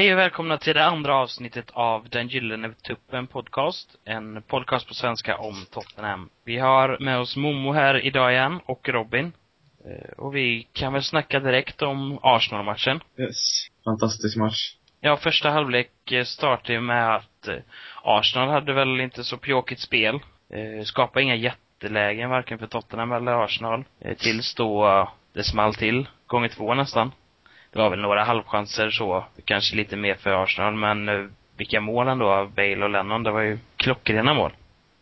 Hej och välkomna till det andra avsnittet av Den Gyllene Tuppen Podcast. En podcast på svenska om Tottenham. Vi har med oss Momo här idag igen och Robin. Eh, Och vi kan väl snacka direkt om Arsenal-matchen. Yes. Fantastisk match. Ja, första halvlek eh, startade ju med att eh, Arsenal hade väl inte så pjåkigt spel. Skapade inga jättelägen varken för Tottenham eller Arsenal. Tills då det small till, gånger två nästan. Det var väl några halvchanser så, kanske lite mer för Arsenal, men eh, vilka mål ändå av Bale och Lennon, det var ju klockrena mål.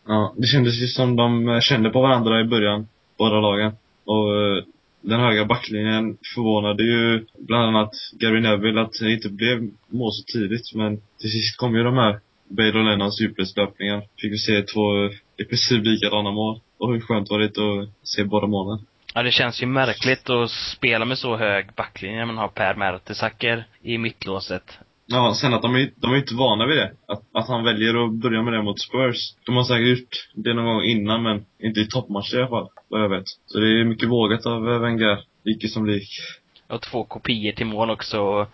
Ja, det kändes ju som de eh, kände på varandra i början, båda lagen. Och eh, den höga backlinjen förvånade ju bland annat Gary Neville att det inte blev mål så tidigt, men till sist kom ju de här Bale och Lennons djupledslöpningar. Fick vi se två i princip likadana mål. Och hur skönt var det inte att se båda målen? Ja, det känns ju märkligt att spela med så hög backlinje när man har Per Mertesacker i mittlåset. Ja, sen att de är, de är inte vana vid det. Att, att han väljer att börja med det mot Spurs. De har säkert gjort det någon gång innan, men inte i toppmatcher i alla fall, vad jag vet. Så det är mycket vågat av eh, Wenger, lik som lik. Och två kopior till mål också.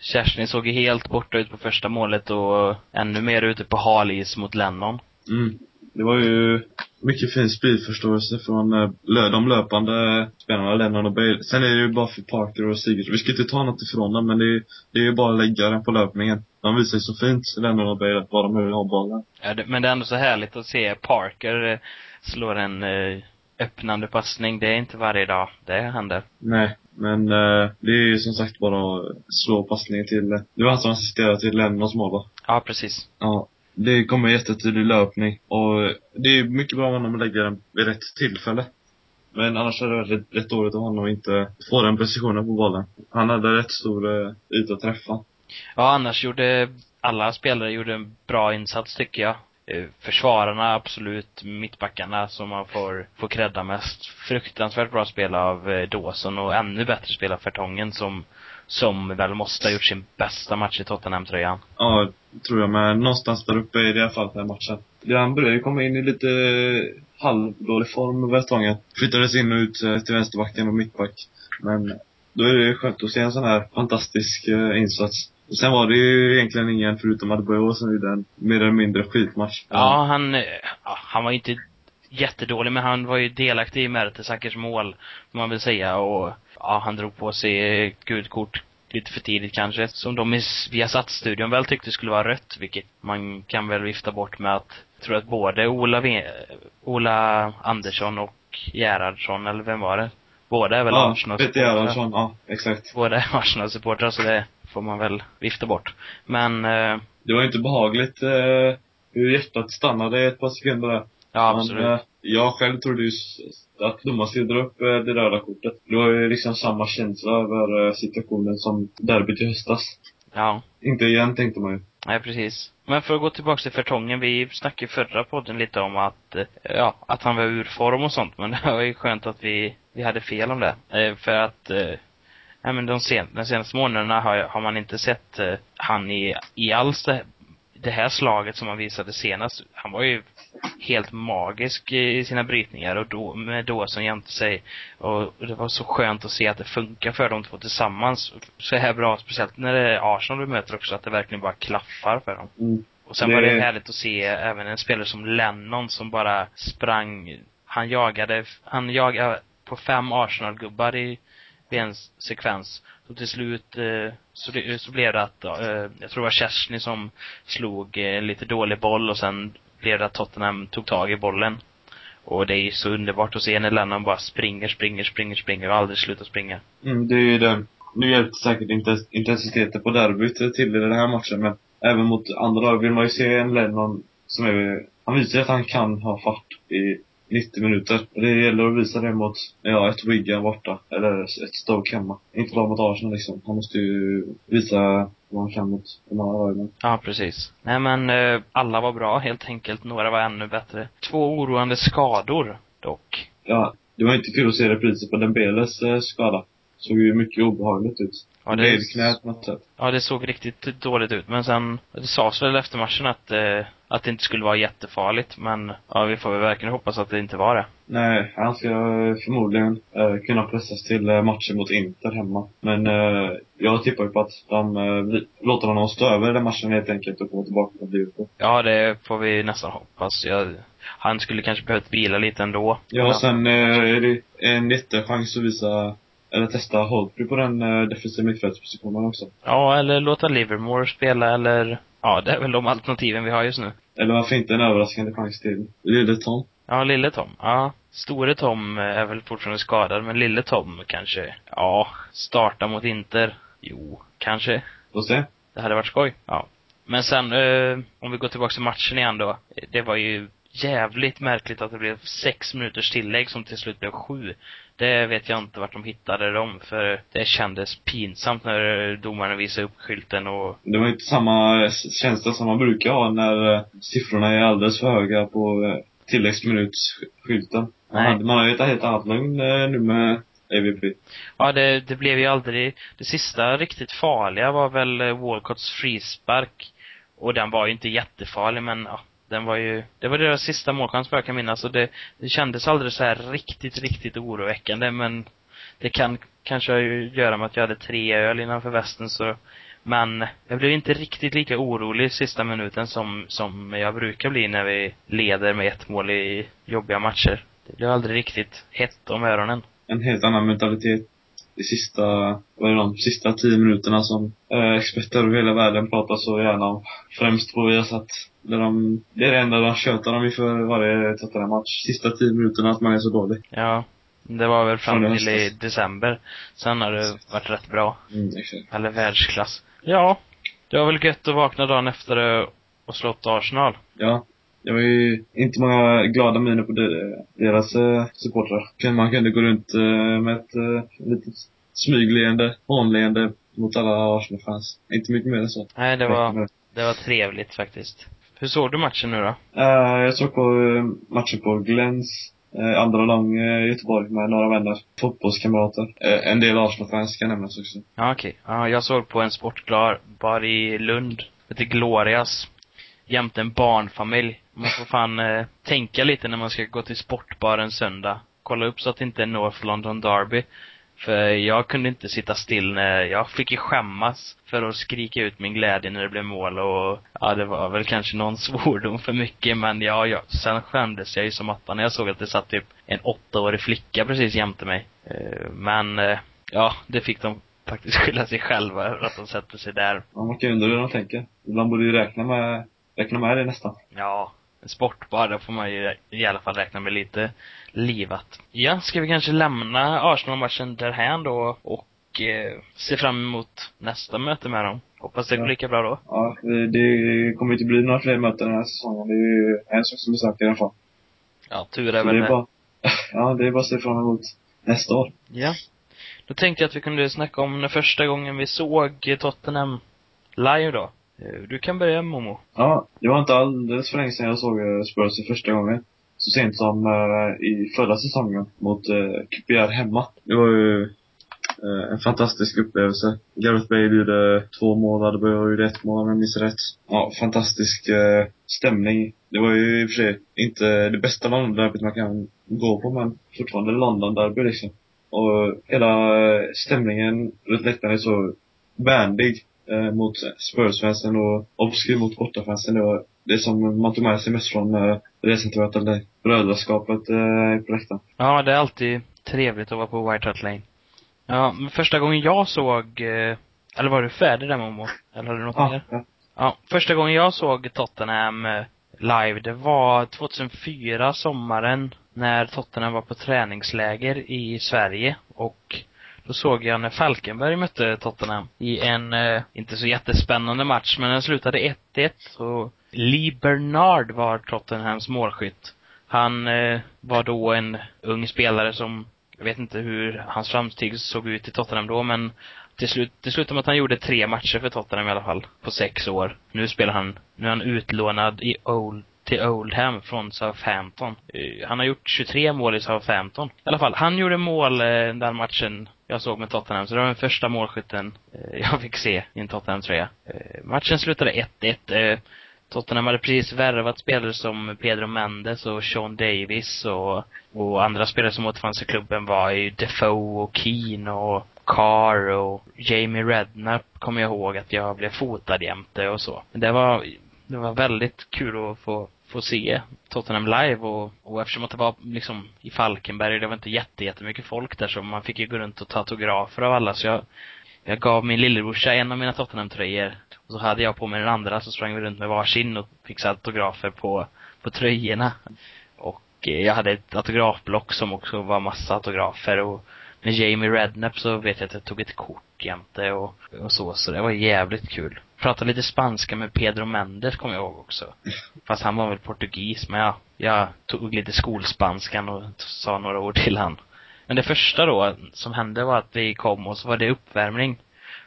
Kerstin såg ju helt borta ut på första målet och ännu mer ute på halis mot Lennon. Mm. Det var ju mycket fin spelförståelse från eh, lö- de löpande spelarna, Lennon och Bale. Sen är det ju bara för Parker och Sigurdsson. Vi ska inte ta något ifrån dem, men det är, det är ju bara att lägga den på löpningen. De visar ju så fint, Lennon och Bale, vad de vill ha bollen. Ja, det, men det är ändå så härligt att se Parker eh, slå en eh, öppnande passning. Det är inte varje dag det händer. Nej, men eh, det är ju som sagt bara att slå passningen till, det var han som assisterade till Lennons mål va? Ja, precis. Ja. Det kommer en jättetydlig löpning och det är mycket bra av honom att lägga den vid rätt tillfälle. Men annars hade det rätt, rätt dåligt av honom att inte få den precisionen på bollen. Han hade rätt stor eh, yta att träffa. Ja, annars gjorde alla spelare gjorde en bra insats tycker jag. Eh, Försvararna absolut, mittbackarna som man får, får credda mest. Fruktansvärt bra spel av eh, Dawson och ännu bättre spel av Fertongen som, som väl måste ha gjort sin bästa match i Tottenham-tröjan. Ja, tror jag. Men någonstans där uppe i det här fallet, den här matchen. Han började komma in i lite halvdålig form, Vertongen. Flyttades in och ut eh, till vänsterbacken och mittback. Men då är det skönt att se en sån här fantastisk eh, insats. Och sen var det ju egentligen ingen förutom Adebayor som gjorde en mer eller mindre skitmatch. Ja, han, eh, han var ju inte jättedålig, men han var ju delaktig i Mertesackers mål, får man väl säga, och ja, han drog på sig gult kort lite för tidigt kanske, som de i Viasat-studion väl tyckte skulle vara rött, vilket man kan väl vifta bort med att, jag tror att både Ola, v, Ola Andersson och Gerhardsson, eller vem var det? Båda är väl ja, Arsenal Peter Gerhardsson, ja, exakt. Båda är Arsenal-supportrar, så det får man väl vifta bort. Men, eh, Det var ju inte behagligt eh, hur hjärtat stannade ett par sekunder där. Ja absolut. Men, eh, jag själv trodde ju att domaren skulle dra upp eh, det röda kortet. Det var ju liksom samma känsla över eh, situationen som derbyt i höstas. Ja. Inte igen tänkte man ju. Nej, precis. Men för att gå tillbaka till Fertongen, vi snackade i förra podden lite om att, ja, att han var ur form och sånt, men det var ju skönt att vi, vi hade fel om det. För att, nej men de sen, de senaste månaderna har, har man inte sett han i, i alls det, det här slaget som han visade senast. Han var ju helt magisk i sina brytningar och då, med Dawson jämte sig. Och det var så skönt att se att det funkar för de två tillsammans. Så här bra, speciellt när det är Arsenal vi möter också, att det verkligen bara klaffar för dem. Mm. Och sen Det- var det härligt att se även en spelare som Lennon som bara sprang, han jagade, han jagade på fem Arsenal-gubbar i, vid en sekvens. Så till slut, eh, så, så blev det att, eh, jag tror det var Kerstin som slog eh, lite dålig boll och sen blev det att Tottenham tog tag i bollen. Och det är ju så underbart att se när Lennon bara springer, springer, springer, springer och aldrig slutar springa. Mm, det är ju det. Nu hjälpte säkert intensiteten på derbyt till i den här matchen, men även mot andra lag vill man ju se en Lennon som är, han visar att han kan ha fart i 90 minuter. Och Det gäller att visa det mot, ja, ett Wigan borta. Eller ett Stoke hemma. Inte bara mot Arsenal liksom. Han måste ju visa vad han kan mot de andra lagen. Ja, precis. Nej men, eh, alla var bra helt enkelt. Några var ännu bättre. Två oroande skador, dock. Ja, det var inte kul att se repriser på Dembeles eh, skada. Såg ju mycket obehagligt ut. Ja, det- Ledknät något sätt. Ja, det såg riktigt dåligt ut. Men sen, det sades väl efter matchen att, eh, att det inte skulle vara jättefarligt. Men ja, vi får väl verkligen hoppas att det inte var det. Nej, han ska förmodligen eh, kunna pressas till eh, matchen mot Inter hemma. Men eh, jag tippar ju på att de eh, låter honom stå över den matchen helt enkelt och komma tillbaka på Liverpool. Ja, det får vi nästan hoppas. Jag, han skulle kanske behövt vila lite ändå. Ja, sen eh, är det en jättechans att visa eller testa Holtby på den eh, defensiva mittfältspositionen också. Ja, eller låta Livermore spela eller, ja, det är väl de alternativen vi har just nu. Eller varför inte en överraskande chans till Lille Tom? Ja, Lille Tom. Ja. Store Tom är väl fortfarande skadad, men Lille Tom kanske, ja, starta mot Inter. Jo, kanske. Får se. Det hade varit skoj. Ja. Men sen, eh, om vi går tillbaka till matchen igen då. Det var ju jävligt märkligt att det blev sex minuters tillägg som till slut blev sju. Det vet jag inte vart de hittade dem, för det kändes pinsamt när domaren visade upp skylten och... Det var inte samma känsla som man brukar ha när eh, siffrorna är alldeles för höga på eh, tilläggsminutsskylten. Man, hade- man har ju ett helt annat lugn eh, nu med AVP. Ja, det, det blev ju aldrig... Det sista riktigt farliga var väl Walcotts frispark. Och den var ju inte jättefarlig, men ja, den var ju... Det var deras sista målchans vad jag kan minnas, och det, det kändes aldrig så här riktigt, riktigt oroväckande, men det kan kanske göra med att jag hade tre öl innanför västen, så men jag blev inte riktigt lika orolig sista minuten som, som jag brukar bli när vi leder med ett mål i jobbiga matcher. Det blev aldrig riktigt hett om öronen. En helt annan mentalitet de sista, vad är det, de sista tio minuterna som eh, experter över hela världen pratar så gärna om. Främst på Viasat. Där de, det är det enda de tjötar om inför varje Tottenham-match. Sista tio minuterna att man är så dålig. Ja. Det var väl fram till i december. Sen har det varit rätt bra. Mm, exakt. Eller världsklass. Ja. Det var väl gött att vakna dagen efter och slått Arsenal. Ja. Det var ju inte många glada miner på de- deras eh, supportrar. Man kunde gå runt eh, med ett eh, litet smygleende, hånleende mot alla Arsenal-fans. Inte mycket mer än så. Nej, det var, det var trevligt faktiskt. Hur såg du matchen nu då? Eh, jag såg på eh, matchen på Glens eh, andra lång eh, Göteborg med några vänner. Fotbollskamrater. Eh, en del Arsenal-fans kan nämnas också. Ja, okej. Ja, jag såg på en sportbar bar i Lund. Heter Glorias. Jämte en barnfamilj. Man får fan eh, tänka lite när man ska gå till sportbar en söndag. Kolla upp så att det inte är North London Derby. För jag kunde inte sitta still när, jag fick ju skämmas för att skrika ut min glädje när det blev mål och, ja det var väl kanske någon svordom för mycket men ja, ja. Sen skämdes jag ju som attan när jag såg att det satt typ en åttaårig flicka precis jämte mig. Eh, Men, eh, ja, det fick de faktiskt skylla sig själva över att de sätter sig där. Ja, man kan ju undra hur de tänker. Ibland borde ju räkna med, räkna med det nästan. Ja, sportbar, där får man ju i alla fall räkna med lite livat. Ja, ska vi kanske lämna Arsenal-matchen därhän då och eh, se fram emot nästa möte med dem? Hoppas det går Ja. lika bra då. Ja, det, kommer inte bli några fler möten den här säsongen. Det är ju en sak som är säker i alla fall. Ja, tur är Så väl det. är bara, ja, det är bara att se fram emot nästa år. Ja. Då tänkte jag att vi kunde snacka om den första gången vi såg Tottenham live då. Eh, du kan börja Momo. Ja, det var inte alldeles för länge sedan jag såg eh, Spurs för första gången. Så sent som uh, i förra säsongen mot uh, QPR hemma. Det var ju uh, en fantastisk upplevelse. Gareth Bale gjorde två mål, Adebayor gjorde ett mål om jag minns rätt. Ja, fantastisk uh, stämning. Det var ju i och för sig inte det bästa Londonderbyt man kan gå på, men fortfarande London-derby liksom. Och hela stämningen runt läktaren är så vänlig eh, mot Spurs-fansen och obskyr mot bortafansen. Det var det som man tog med sig mest från eh, resan till Lane. Brödraskapet eh, på läktaren. Ja, det är alltid trevligt att vara på White Hart Lane. Ja, men första gången jag såg, eh, eller var du färdig där Momo? Eller har du något Ja, mer? ja. Ja, första gången jag såg Tottenham eh, live, det var 2004, sommaren, när Tottenham var på träningsläger i Sverige och då såg jag när Falkenberg mötte Tottenham i en, eh, inte så jättespännande match, men den slutade 1-1 och Lee Bernard var Tottenhams målskytt. Han eh, var då en ung spelare som, jag vet inte hur hans framsteg såg ut i Tottenham då, men till slut, det slutade med att han gjorde tre matcher för Tottenham i alla fall, på sex år. Nu spelar han, nu är han utlånad i Old, till Oldham från Southampton. Eh, han har gjort 23 mål i Southampton. I alla fall, han gjorde mål eh, den matchen jag såg med Tottenham, så det var den första målskytten eh, jag fick se i en Tottenham-tröja. Matchen slutade 1-1. Tottenham hade precis värvat spelare som Pedro Mendes och Sean Davis och, och andra spelare som återfanns i klubben var ju Defoe och Keane och Carr och Jamie Redknapp kommer jag ihåg att jag blev fotad jämte och så. Men det var, det var väldigt kul att få, få se Tottenham live och, och eftersom att det var liksom i Falkenberg, det var inte jätte, jättemycket folk där så man fick ju gå runt och ta autografer av alla så jag, jag gav min lillebrorsa en av mina Tottenham-tröjor. Och så hade jag på mig den andra så sprang vi runt med varsin och fixade autografer på, på tröjorna. Och eh, jag hade ett autografblock som också var massa autografer och med Jamie Redknapp så vet jag att jag tog ett kort jämte och, och så, så det var jävligt kul. Pratade lite spanska med Pedro Mendes kommer jag ihåg också. Fast han var väl portugis, men ja, jag tog lite skolspanskan och sa några ord till han. Men det första då som hände var att vi kom och så var det uppvärmning.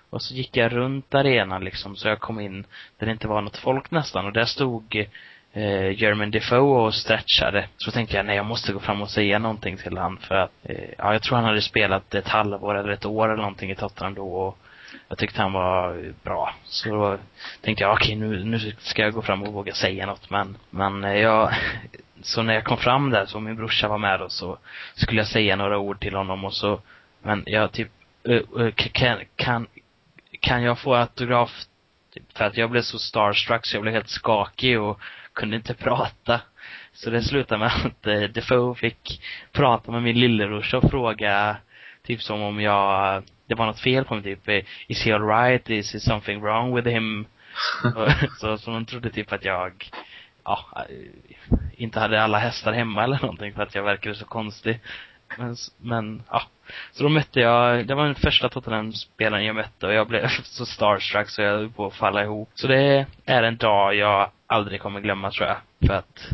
Och så gick jag runt arenan liksom, så jag kom in där det inte var något folk nästan och där stod eh, German Defoe och stretchade. Så tänkte jag, nej jag måste gå fram och säga någonting till han för att, eh, ja jag tror han hade spelat ett halvår eller ett år eller någonting i Tottenham då och jag tyckte han var bra. Så då tänkte jag, okej nu, nu ska jag gå fram och våga säga något men, men eh, jag, så när jag kom fram där så min brorsa var med och så skulle jag säga några ord till honom och så, men jag typ, uh, uh, kan, kan, kan jag få autograf? Typ, för att jag blev så starstruck så jag blev helt skakig och kunde inte prata. Så det slutade med att eh, Defoe fick prata med min lillebrorsa och fråga typ som om jag, det var något fel på mig typ, is he alright? Is something wrong with him? så, så de trodde typ att jag, ja, inte hade alla hästar hemma eller någonting för att jag verkade så konstig. Men, men, ja. Så då mötte jag, det var den första Tottenham-spelaren jag mötte och jag blev så starstruck så jag höll på att falla ihop. Så det är en dag jag aldrig kommer glömma tror jag. För att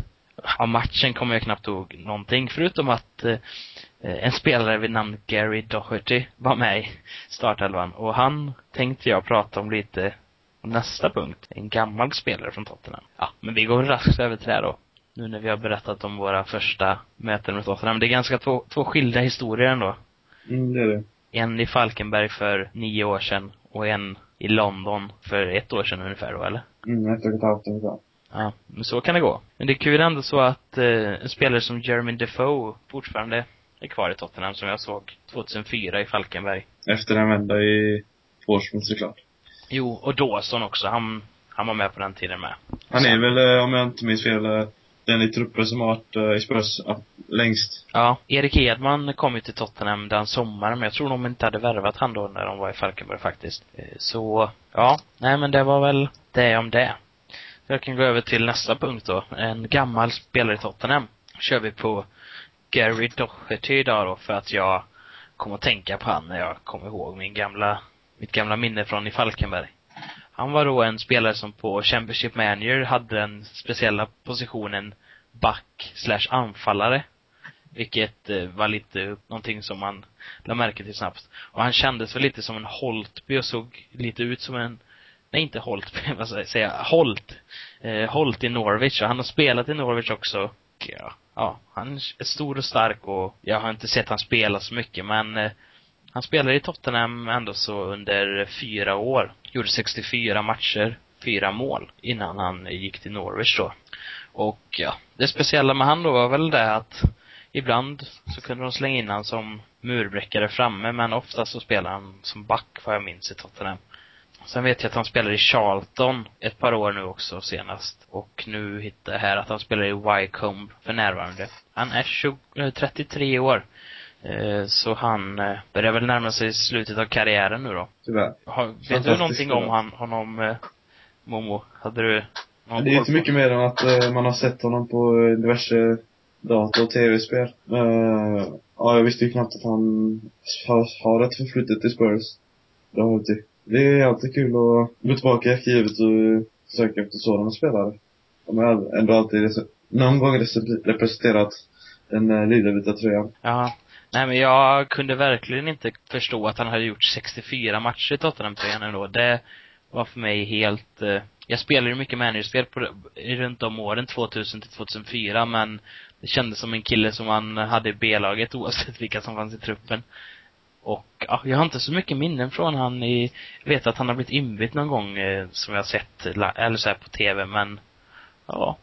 av matchen kommer jag knappt ihåg någonting förutom att eh, en spelare vid namn Gary Doherty var med i startelvan och han tänkte jag prata om lite nästa punkt. En gammal spelare från Tottenham. Ja, men vi går raskt över till det då. Nu när vi har berättat om våra första möten med Tottenham. Det är ganska två, två skilda historier ändå. Mm, det är det. En i Falkenberg för nio år sedan och en i London för ett år sedan ungefär då, eller? Mm, ett och ett halvt ungefär. Ja, men så kan det gå. Men det är kul ändå så att eh, en spelare som Jeremy Defoe fortfarande är kvar i Tottenham som jag såg 2004 i Falkenberg. Efter en vända i Portsmouth såklart. Jo, och Dawson också. Han, han var med på den tiden med. Han är väl, eh, om jag inte minns fel, eh, den i truppen som har varit eh, i Spurs längst. Ja. Erik Edman kom ju till Tottenham den sommaren, men jag tror de inte hade värvat han då när de var i Falkenberg faktiskt. Eh, så, ja. Nej men det var väl det om det. Jag kan gå över till nästa punkt då. En gammal spelare i Tottenham. Kör vi på Gary Doherty idag då, för att jag kom att tänka på han när jag kom ihåg min gamla, mitt gamla minne från i Falkenberg. Han var då en spelare som på Championship Manager hade den speciella positionen back slash anfallare. Vilket eh, var lite någonting som man lade märke till snabbt. Och han kändes väl lite som en Holtby och såg lite ut som en Nej, inte Holtby, vad ska jag säga? Holt. Eh, Holt i Norwich. Och han har spelat i Norwich också. Och, ja, ja, han är stor och stark och jag har inte sett han spela så mycket men eh, han spelade i Tottenham ändå så under fyra år. Gjorde 64 matcher, fyra mål, innan han gick till Norwich då. Och ja, det speciella med han då var väl det att ibland så kunde de slänga in han som murbräckare framme, men ofta så spelade han som back, vad jag minns, i Tottenham. Sen vet jag att han spelar i Charlton ett par år nu också senast. Och nu hittar jag här att han spelar i Wycombe för närvarande. Han är 20, 33 eh, år. Eh, så han eh, börjar väl närma sig slutet av karriären nu då. Tyvärr. Vet du någonting om han, honom, eh, Momo? Hade du någon Det är inte mycket mer än att man har sett honom på diverse dator och tv-spel. ja, jag visste ju knappt att han har, har ett förflutet i Spurs. Det har jag inte. Det är alltid kul att gå tillbaka i arkivet och söka efter sådana spelare. De har ändå alltid någon gång representerat den lilla vita tröjan. Ja. Nej men jag kunde verkligen inte förstå att han hade gjort 64 matcher i Tottenham-tröjan ändå. Det var för mig helt, eh, jag spelade ju mycket managerspel på, runt de åren 2000 till 2004 men det kändes som en kille som man hade i B-laget oavsett vilka som fanns i truppen. Och, ja, jag har inte så mycket minnen från han i, jag vet att han har blivit inbytt någon gång, eh, som jag har sett, eller så här på TV, men Ja,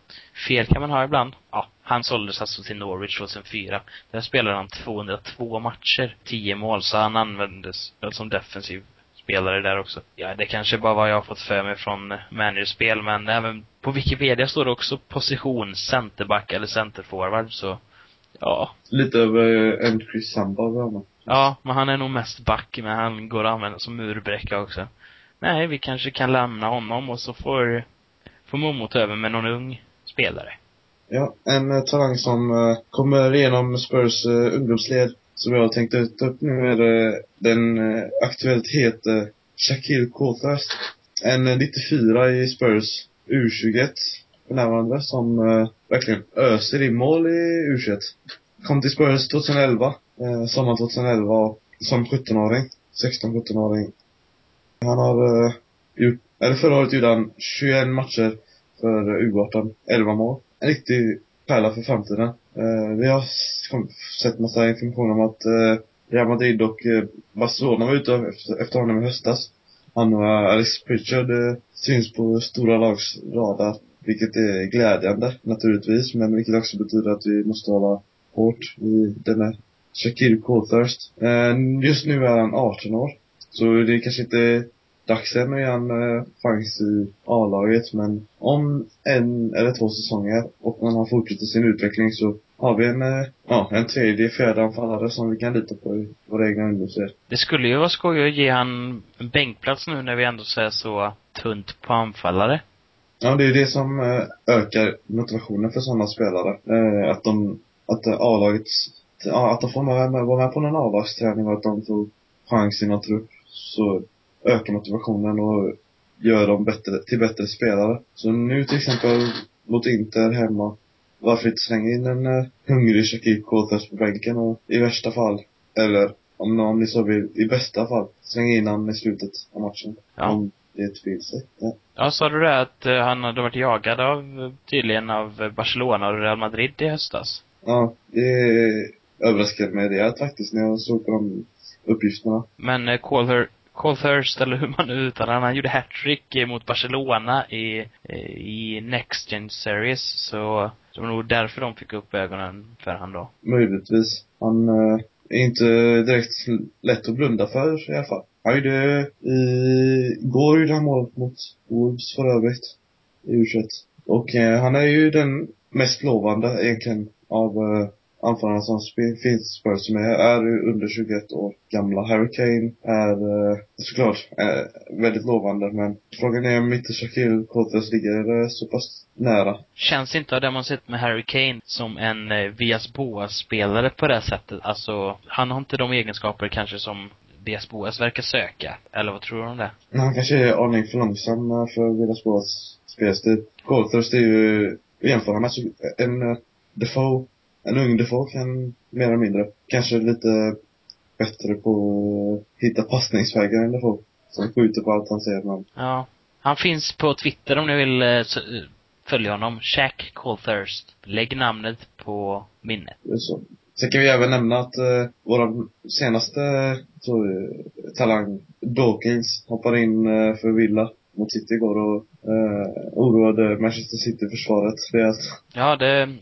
fel kan man ha ibland. Ja, han såldes alltså till Norwich 2004. Där spelade han 202 matcher, 10 mål, så han användes som defensiv spelare där också. Ja, det kanske bara vad jag har fått för mig från managerspel, men även på Wikipedia står det också position, centerback eller centerforward, så ja. Lite över en Chris Samba Ja, men han är nog mest back, men han går att använda som murbräcka också. Nej, vi kanske kan lämna honom och så får, får Momo ta över med någon ung spelare. Ja, en uh, talang som uh, kommer igenom Spurs uh, ungdomsled som jag tänkte ta upp nu är den aktuellt hete Shaquille Coulthurst. En 94 i Spurs U21 för närvarande som verkligen öser in mål i U21. Kom till Spurs 2011, sommaren 2011 som 17-åring. 16-17-åring. Han har gjort, eller förra året gjorde han 21 matcher för U18, 11 mål. En riktig pärla för framtiden. Eh, vi har sett massa information om att eh, Real Madrid och eh, Barcelona var ute efter, honom i höstas. Han och Alex Pritchard eh, syns på stora lags radar. Vilket är glädjande naturligtvis, men vilket också betyder att vi måste hålla hårt i denna Shakir Coulthurst. Eh, just nu är han 18 år. Så det är kanske inte dags än att ge han eh, chans i A-laget, men om en eller två säsonger och om han fortsätter sin utveckling så har vi en, eh, ja, en tredje, fjärde anfallare som vi kan lita på i våra egna ungdomsser. Det skulle ju vara skoj att ge han en bänkplats nu när vi ändå ser så tunt på anfallare. Ja, det är det som ökar motivationen för sådana spelare. Att de att A-laget, att de får med, vara med på någon A-lagsträning och att de får chans i någon trupp så ökar motivationen och gör dem bättre, till bättre spelare. Så nu till exempel mot Inter hemma, varför inte slänga in en uh, hungrig Shakir Kåthers på bänken och i värsta fall, eller om någon så vill, i bästa fall, slänga in honom i slutet av matchen. Ja. Om det till sig. Ja. ja, sa du det att uh, han hade varit jagad av, tydligen av Barcelona och Real Madrid i höstas? Ja, det överraskade mig rejält faktiskt när jag såg på de uppgifterna. Men eh, Colher, Colthurst, eller hur man nu uttalar han gjorde hattrick mot Barcelona i, i Next Gen Series, så det var nog därför de fick upp ögonen för han då. Möjligtvis. Han eh, är inte direkt lätt att blunda för i alla fall. Han gjorde, i, går gjorde han mål mot Wolves för övrigt. I u Och eh, han är ju den mest lovande egentligen av eh anfallarna som finns Spurs som är, är under 21 år gamla. Harry Kane är uh, såklart uh, väldigt lovande men frågan är om inte Shaquille Coulthers ligger uh, så pass nära. Känns inte det man sett med Harry Kane som en uh, Vias Boas-spelare på det sättet? Alltså, han har inte de egenskaper kanske som Vias Boas verkar söka. Eller vad tror du om det? Han kanske är aning för långsam för Vias Boas spelstil. Coulthers är ju, jämför med en Defoe, en ung Defoe kan mer eller mindre, kanske lite bättre på att hitta passningsvägar än Defoe. Som skjuter på allt han ser men. Ja. Han finns på Twitter om ni vill eh, följa honom. Shaq Colthurst. Lägg namnet på minnet. Så. Sen kan vi även nämna att eh, vår senaste så, eh, talang, Dawkins, hoppade in eh, för Villa mot City igår och eh, oroade Manchester City-försvaret rejält. Ja, det,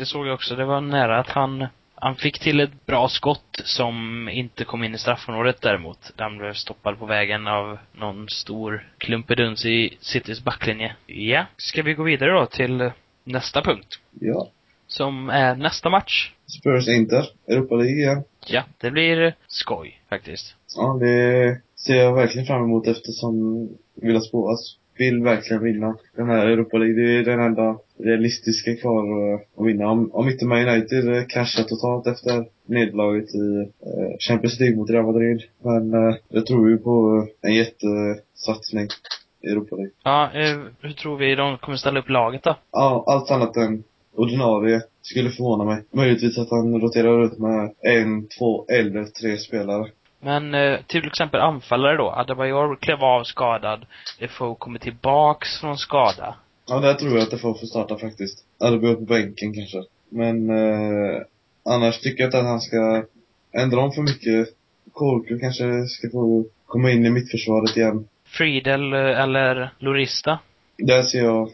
det såg jag också. Det var nära att han, han fick till ett bra skott som inte kom in i straffområdet däremot. Han blev stoppad på vägen av någon stor klumpeduns i Citys backlinje. Ja, ska vi gå vidare då till nästa punkt? Ja. Som är nästa match. Spurs Inter, Europa League igen. Ja, det blir skoj faktiskt. Ja, det ser jag verkligen fram emot eftersom Villas Boas vill verkligen vinna den här Europa League. Det är den enda realistiska kvar att vinna. Om, om inte Man United kraschar totalt efter nederlaget i eh, Champions League mot Real Madrid. Men eh, jag tror ju på en jättesatsning i Europa League. Ja, eh, hur tror vi de kommer ställa upp laget då? Ja, allt annat än ordinarie skulle förvåna mig. Möjligtvis att han roterar ut med en, två eller tre spelare. Men eh, till exempel anfallare då. Adebayor klev av skadad. Defoe kommer tillbaks från skada. Ja, där tror jag att Defoe får starta faktiskt. Adebayor på bänken kanske. Men eh, annars tycker jag inte att han ska ändra om för mycket. Kolku kanske ska få komma in i mittförsvaret igen. Friedel eh, eller Lorista? Där ser jag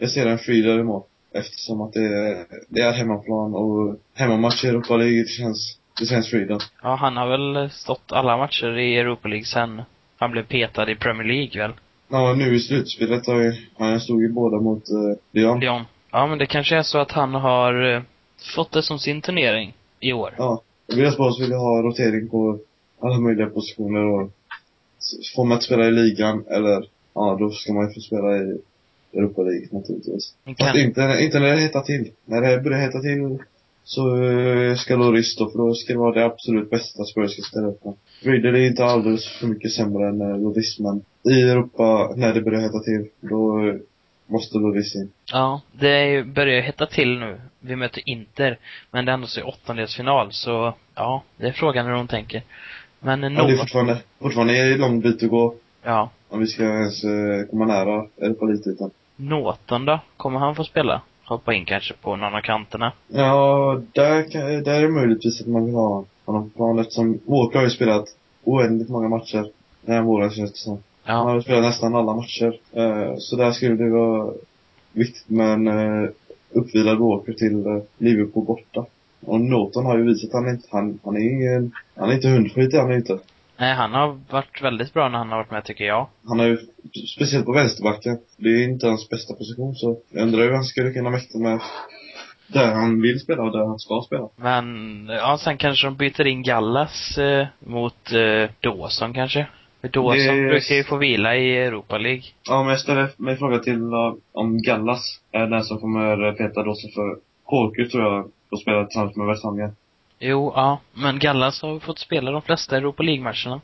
jag ser en Friedel i mål. Eftersom att det är, det är hemmaplan och hemmamatch i Europa League, det känns, det känns Friedel. Ja, han har väl stått alla matcher i Europa League sen han blev petad i Premier League väl? Ja, nu i slutspelet har ju, han stod ju båda mot eh, Lyon. Lyon. Ja, men det kanske är så att han har eh, fått det som sin turnering i år. Ja. Villas vill ha rotering på alla möjliga positioner och får man inte spela i ligan eller, ja då ska man ju få spela i Europa League naturligtvis. Men Fast kan, inte, inte när det hettar till. När det börjar hetta till så eh, ska Loris då, för då ska det vara det absolut bästa Spurs ska ställa upp med. Riedel är inte alldeles för mycket sämre än eh, Loris, men i Europa, när det börjar hetta till, då eh, måste Loris in. ja, det är börjar hetta till nu. Vi möter Inter, men det är ändå så i åttondelsfinal, så ja, det är frågan hur de tänker. Men Ja, det är fortfarande, fortfarande en lång bit att gå ja. om vi ska ens eh, komma nära Europa League-titeln. Norton då? Kommer han få spela? Hoppa in kanske på någon av kanterna? Ja, där, kan, där är möjligtvis att man vill ha honom på plan eftersom Walker har ju spelat oändligt många matcher den här våren känns det som. Han Ja. har spelat nästan alla matcher. Eh, så där skulle det vara viktigt med en eh, uppvilad Walker till eh, Liverpool borta. Och Norton har ju visat att han inte, han, han är ingen, han är inte hundskit han är inte. Nej, han har varit väldigt bra när han har varit med tycker jag. Han har ju, speciellt på vänsterbacken, det är inte hans bästa position så jag undrar hur han skulle kunna mäkta med där han vill spela och där han ska spela. Men, ja, sen kanske de byter in Gallas eh, mot eh, Dawson kanske. För Dawson Det- brukar ju få vila i Europa League. Ja, men jag ställer mig frågan till uh, om Gallas är den som kommer eh, peta sig för Korku tror jag får spela tillsammans med West Ham igen. Jo, ja. Men Gallas har fått spela de flesta Europa League-matcherna.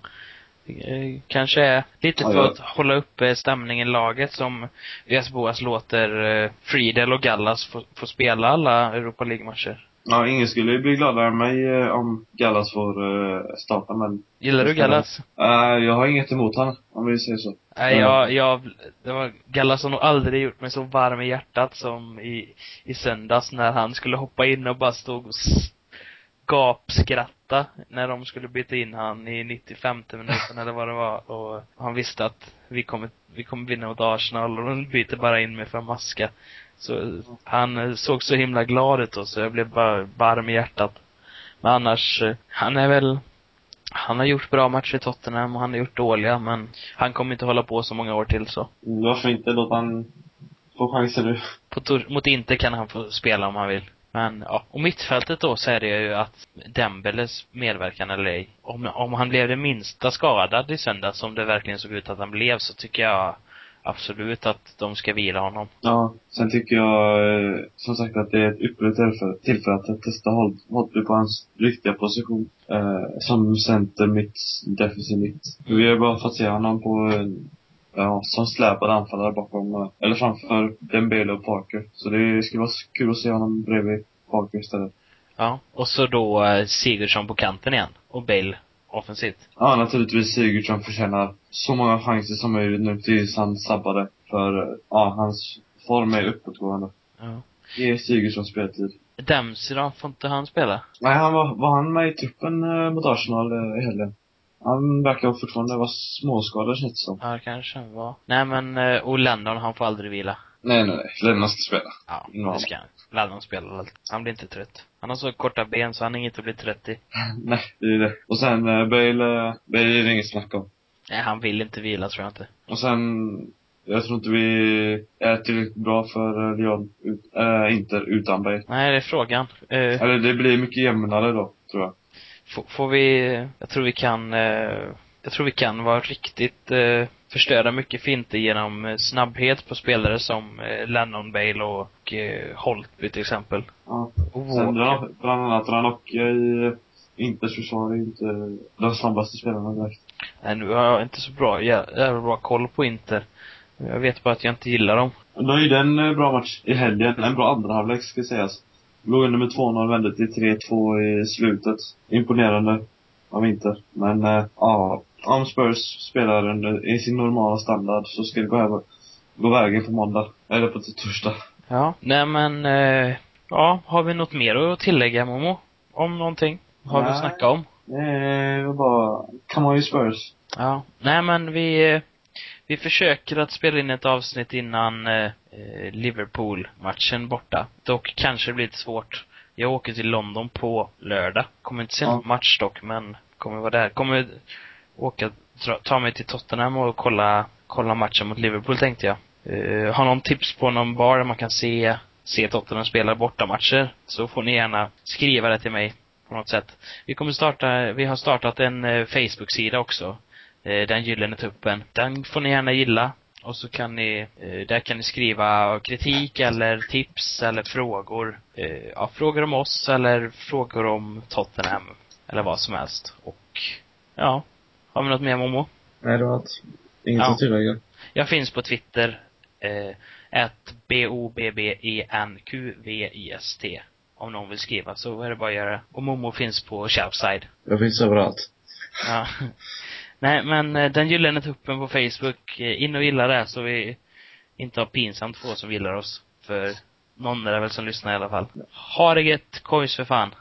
Eh, Kanske är lite Ja, för ja. att hålla uppe stämningen i laget som Vias Boas låter eh, Friedel och Gallas få, få spela alla Europa League-matcher. Ja, ingen skulle bli gladare än mig eh, om Gallas får eh, starta, men Gillar du Gallas? eh, jag har inget emot han om vi säger så. Nej, Ja. jag, jag, det var, Gallas har nog aldrig gjort mig så varm i hjärtat som i, i söndags när han skulle hoppa in och bara stod och gapskratta när de skulle byta in han i 95 minuten eller vad det var och han visste att vi kommer, vi kommer vinna mot Arsenal och de byter bara in mig för att maska. Så han eh, såg så himla glad ut och så jag blev bara varm i hjärtat. Men annars, eh, han är väl han har gjort bra matcher i Tottenham och han har gjort dåliga, men han kommer inte hålla på så många år till så. Varför inte låta han få chansen nu? På mot Inter kan han få spela om han vill. Men ja, och mittfältet då så är det ju att Dembeles medverkan eller ej. Om, om han blev det minsta skadad i söndags, som det verkligen såg ut att han blev, så tycker jag absolut att de ska vila honom. Ja, sen tycker jag eh, som sagt att det är ett ypperligt tillfälle, tillfälle att testa Holtby på hans riktiga position. Eh, som center, mitt, defensiv mitt. Vi har bara fått se honom på, ja, som släpad anfallare bakom, eh, eller framför Dembele och Parker. Så det skulle vara kul att se honom bredvid Parker istället. Ja. Och så då eh, Sigurdsson på kanten igen. Och Bale offensivt. Ja, naturligtvis Sigurdsson förtjänar så många chanser som möjligt nu tills han sabbade. För, eh, ja, hans form är uppåtgående. Ja. Ge Sigurdsson speltid. Dempsey då? Får inte han spela? Nej, han var, var han med i truppen eh, mot Arsenal eh, i helgen? Han verkar fortfarande vara småskadad känns det som. Ja, det kanske han var. Nej men, eh, och Lennon, han får aldrig vila. Nej, nej, nej. Lennon ska spela. Ja, Ja. det ska han. Lennon spelar allt. Han blir inte trött. Han har så korta ben så han är inget att bli trött i. nej, det är det. Och sen eh, Bale, eh, Bale är det inget snack om. Nej, han vill inte vila tror jag inte. Och sen, jag tror inte vi är tillräckligt bra för Lyon, ut, äh, Inter utan Bale. Nej, det är frågan. Eh, Eller det blir mycket jämnare då, tror jag. Får, får vi, jag tror vi kan, eh, jag tror vi kan vara riktigt, eh, förstöra mycket finter genom eh, snabbhet på spelare som eh, Lennon, Bale och eh, Holtby till exempel. Ja. Och Sen Walker. dra, bland annat Ranocchia i Inters försvar är inte de snabbaste spelarna direkt. Nej, nu har jag inte så bra, jä- jävla bra koll på Inter. Jag vet bara att jag inte gillar dem. De gjorde en bra match i helgen. En bra andra halvlek ska sägas. Låg under med 2-0 vände till 3-2 i slutet. Imponerande av Inter. Men eh, ja, om Spurs spelar under, i sin normala standard så ska det gå, över, gå vägen på måndag. Eller på torsdag. Ja. Nej men, eh, ja, har vi något mer att tillägga Momo? Om någonting? Har vi att Nej. snacka om? Det var bara, come on you Spurs. Ja. Nej men vi, eh, vi försöker att spela in ett avsnitt innan eh, eh, Liverpool-matchen borta. Dock kanske det blir lite svårt. Jag åker till London på lördag. Kommer inte se Ja. någon match dock, men kommer vara där. Kommer åka, dra, ta mig till Tottenham och kolla, kolla matchen mot Liverpool tänkte jag. Eh, har någon tips på någon bar där man kan se, se Tottenham spela bortamatcher så får ni gärna skriva det till mig på något sätt. Vi kommer starta, vi har startat en eh, Facebook-sida också. Eh, den gyllene tuppen. Den får ni gärna gilla. Och så kan ni, eh, där kan ni skriva kritik eller tips eller frågor. Eh, ja, frågor om oss eller frågor om Tottenham. Eller vad som helst. Och, ja. Har vi något mer Momo? Nej, det var allt. Inget Ja. att tillägga. Jag finns på Twitter, eh, at B-O-B-B-E-N-Q-V-I-S-T. Om någon vill skriva så är det bara att göra. Och Momo finns på Shoutsside. Jag finns överallt. Ja. Nej, men eh, den gyllene tuppen på Facebook, eh, in och gilla det så vi inte har pinsamt få som gillar oss. För någon är det väl som lyssnar i alla fall. Ha det gött, kojs för fan.